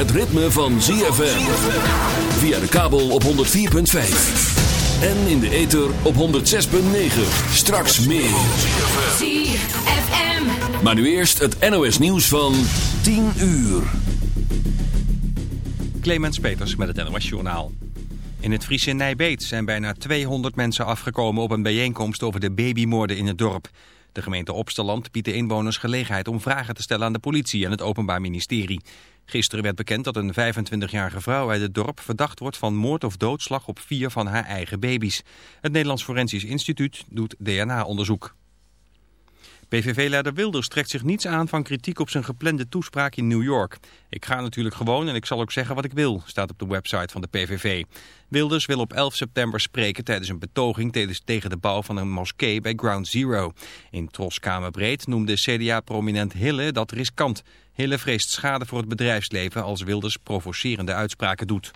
Het ritme van ZFM. Via de kabel op 104.5. En in de ether op 106.9. Straks meer. ZFM. Maar nu eerst het NOS nieuws van 10 uur. Clemens Peters met het NOS Journaal. In het Friese Nijbeet zijn bijna 200 mensen afgekomen op een bijeenkomst over de babymoorden in het dorp. De gemeente Opsteland biedt de inwoners gelegenheid om vragen te stellen aan de politie en het Openbaar Ministerie. Gisteren werd bekend dat een 25-jarige vrouw uit het dorp verdacht wordt van moord of doodslag op vier van haar eigen baby's. Het Nederlands Forensisch Instituut doet DNA-onderzoek. PVV-leider Wilders trekt zich niets aan van kritiek op zijn geplande toespraak in New York. Ik ga natuurlijk gewoon en ik zal ook zeggen wat ik wil, staat op de website van de PVV. Wilders wil op 11 september spreken tijdens een betoging tegen de bouw van een moskee bij Ground Zero. In Troskamerbreed noemde CDA-prominent Hille dat riskant. Hille vreest schade voor het bedrijfsleven als Wilders provocerende uitspraken doet.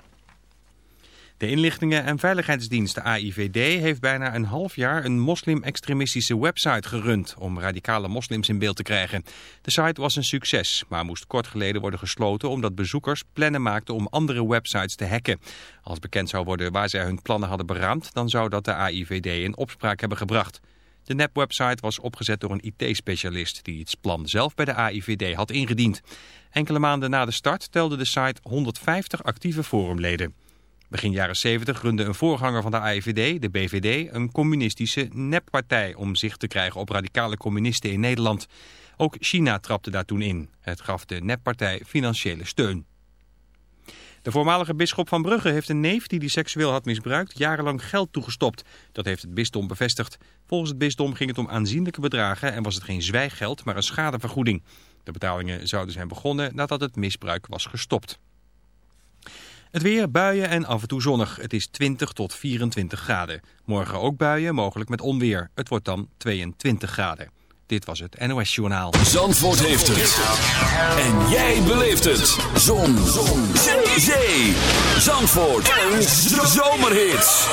De inlichtingen- en veiligheidsdienst AIVD heeft bijna een half jaar een moslim-extremistische website gerund om radicale moslims in beeld te krijgen. De site was een succes, maar moest kort geleden worden gesloten omdat bezoekers plannen maakten om andere websites te hacken. Als bekend zou worden waar zij hun plannen hadden beraamd, dan zou dat de AIVD in opspraak hebben gebracht. De nepwebsite was opgezet door een IT-specialist die het plan zelf bij de AIVD had ingediend. Enkele maanden na de start telde de site 150 actieve forumleden. Begin jaren 70 runde een voorganger van de AIVD, de BVD, een communistische neppartij om zicht te krijgen op radicale communisten in Nederland. Ook China trapte daar toen in. Het gaf de neppartij financiële steun. De voormalige bisschop van Brugge heeft een neef die die seksueel had misbruikt jarenlang geld toegestopt. Dat heeft het bisdom bevestigd. Volgens het bisdom ging het om aanzienlijke bedragen en was het geen zwijggeld, maar een schadevergoeding. De betalingen zouden zijn begonnen nadat het misbruik was gestopt. Het weer, buien en af en toe zonnig. Het is 20 tot 24 graden. Morgen ook buien, mogelijk met onweer. Het wordt dan 22 graden. Dit was het NOS Journaal. Zandvoort heeft het. En jij beleeft het. Zon. Zon. Zee. Zee. Zandvoort. Een zomerhit.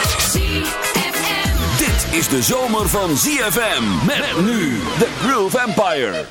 Dit is de zomer van ZFM. Met nu de Groove Empire.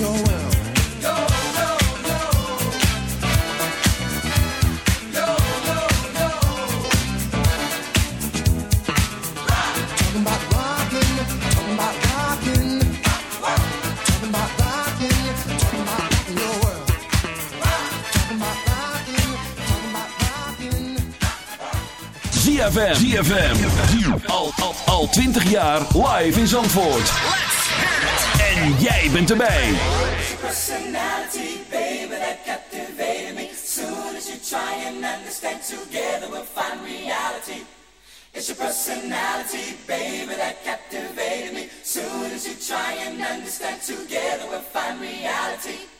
your rockin'. ZFM. ZFM. Al, al, al 20 jaar live in Zandvoort. En jij bent erbij. It's your personality, baby, that captivated me. Soon as you try and together we'll find reality.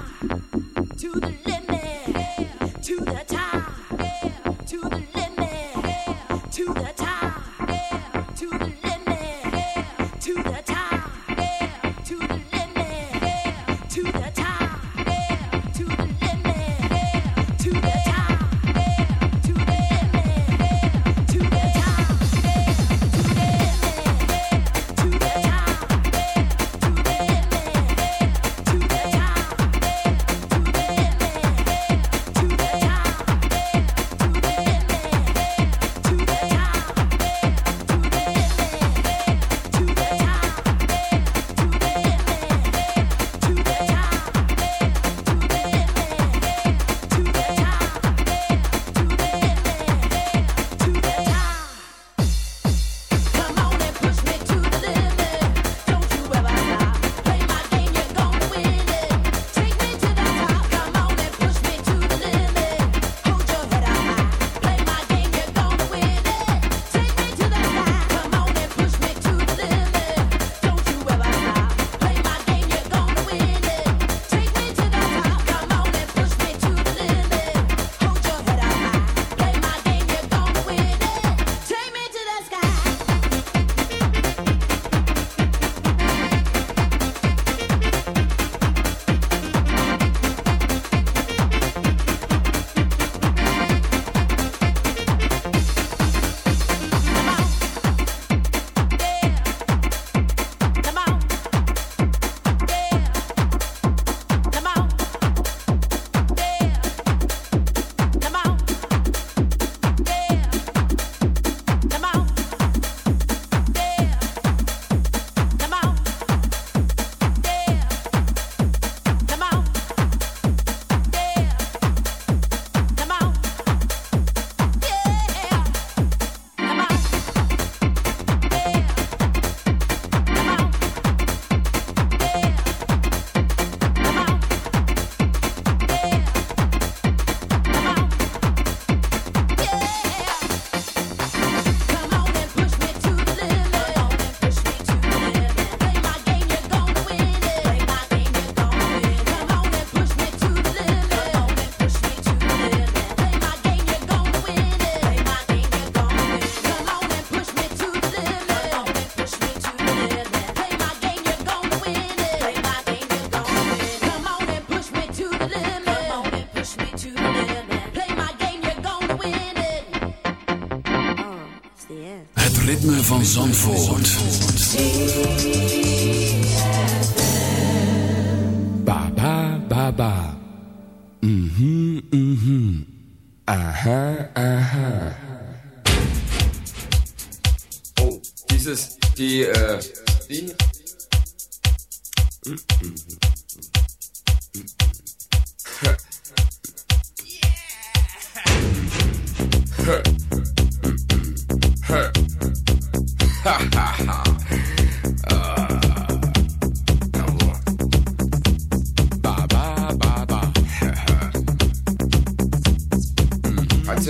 Zandvoort.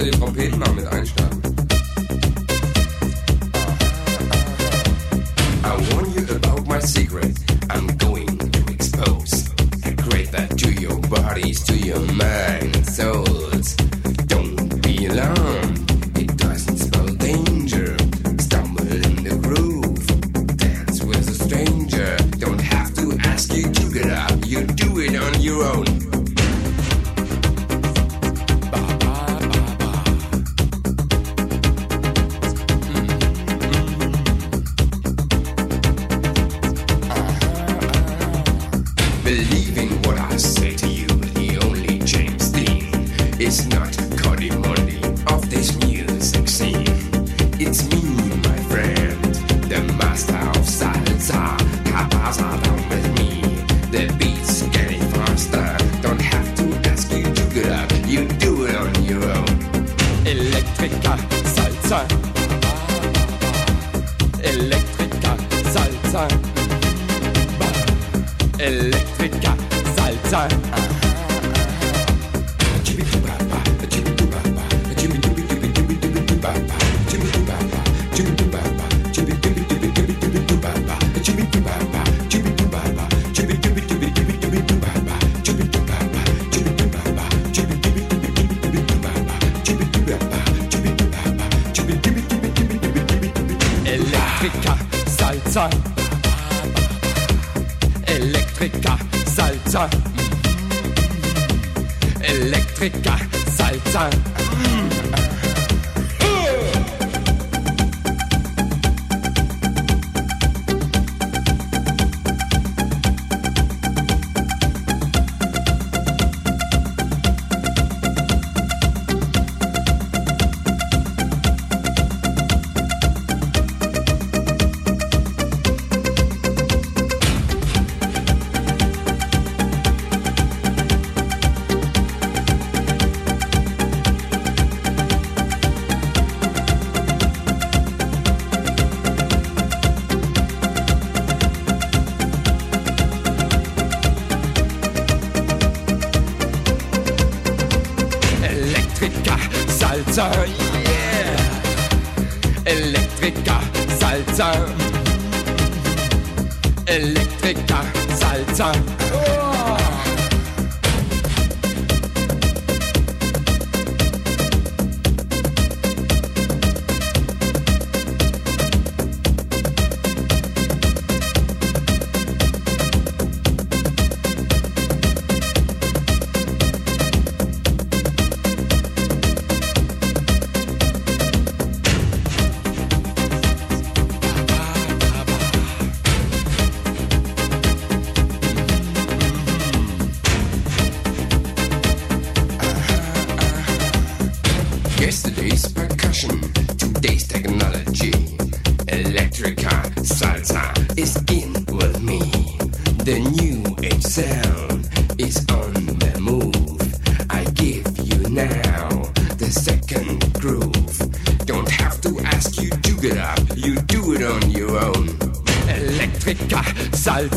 die Trompeten Trompetenmann mit einstarten.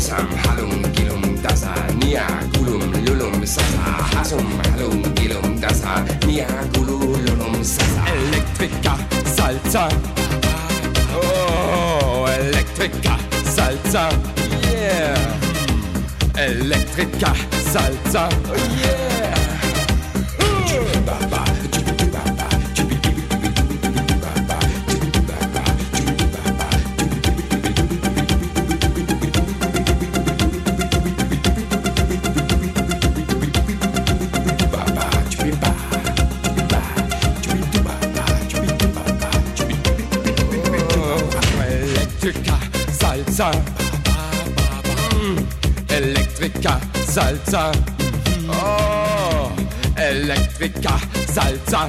حسم حلم گیلم دسا نیا گلوم لولم سسا حسم حلم گیلم دسا نیا گلو لولم سسا الکتریکا سالزا Oh, Elektrika Salsa, yeah Elektrika Salsa, yeah Mm, Elektrika salza mm-hmm. Oh, Elektrika Salza